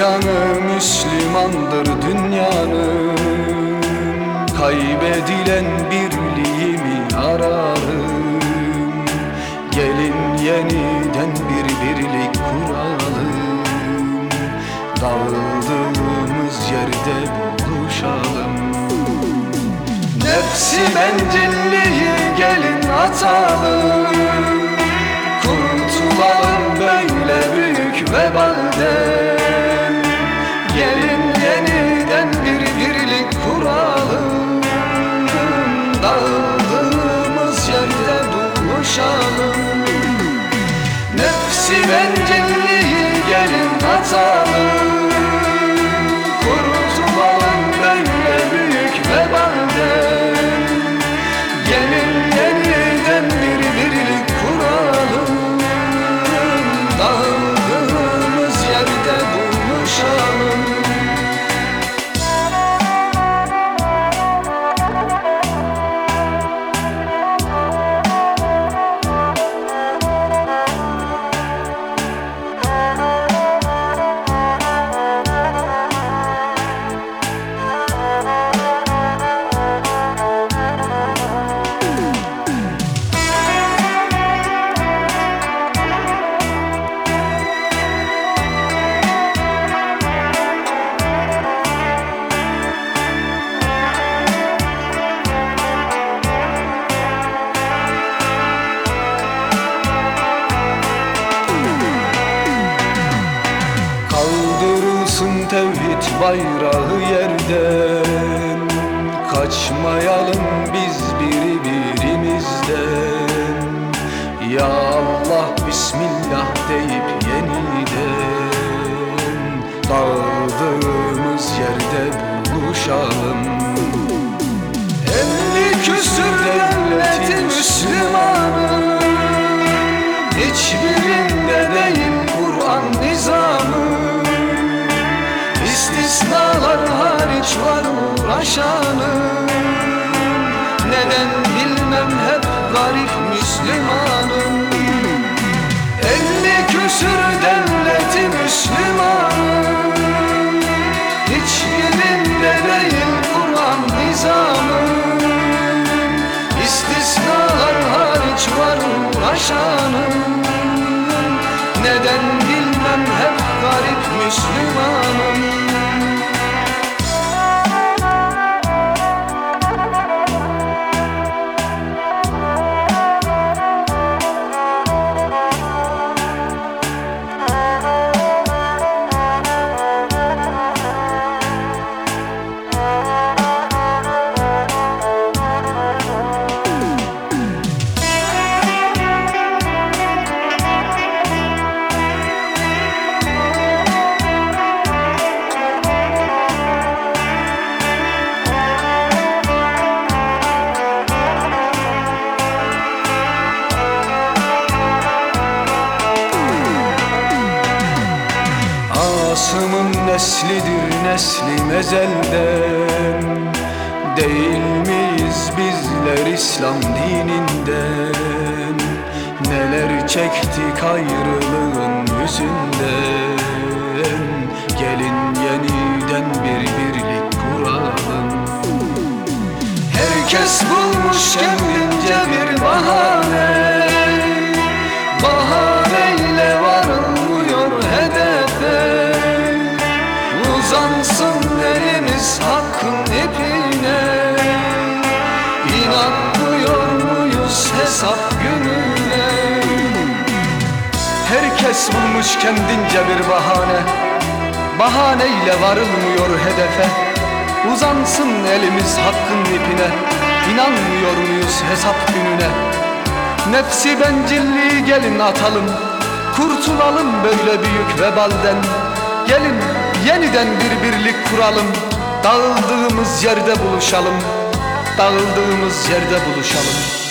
yanı Müslümandır dünyanın. Kaybedilen birliğimi ararım. Gelin yeniden bir birlik kuralım. Dağıldığımız yerde buluşalım. Nefsi bencilliği gelin atalım. Kurtulalım böyle büyük vebalden Nefsi bayrağı yerden. Kaçmayalım biz biri birimizden Ya Allah Bismillah deyip yeniden Dağıldığımız yerde buluşalım. Elli küsür devleti Müslümanım. Hiçbirinde İstisnalar hariç var uğraşanım. Neden bilmem hep garip Müslümanım. Elli küsür devleti Müslümanım. Hiçbirinde değil Kur'an nizamı İstisnalar hariç var uğraşanım. Neden bilmem hep garip Müslümanım nesli mezelden Değil miyiz bizler İslam dininden? Neler çektik ayrılığın yüzünden? Gelin yeniden bir birlik kuralım. Herkes bulmuş kendince bir bahane Herkes bulmuş kendince bir bahane. Bahaneyle varılmıyor hedefe. Uzansın elimiz hakkın ipine. İnanmıyor muyuz hesap gününe? Nefsi bencilliği gelin atalım. Kurtulalım böyle büyük vebalden. Gelin yeniden bir birlik kuralım. Dağıldığımız yerde buluşalım. Dağıldığımız yerde buluşalım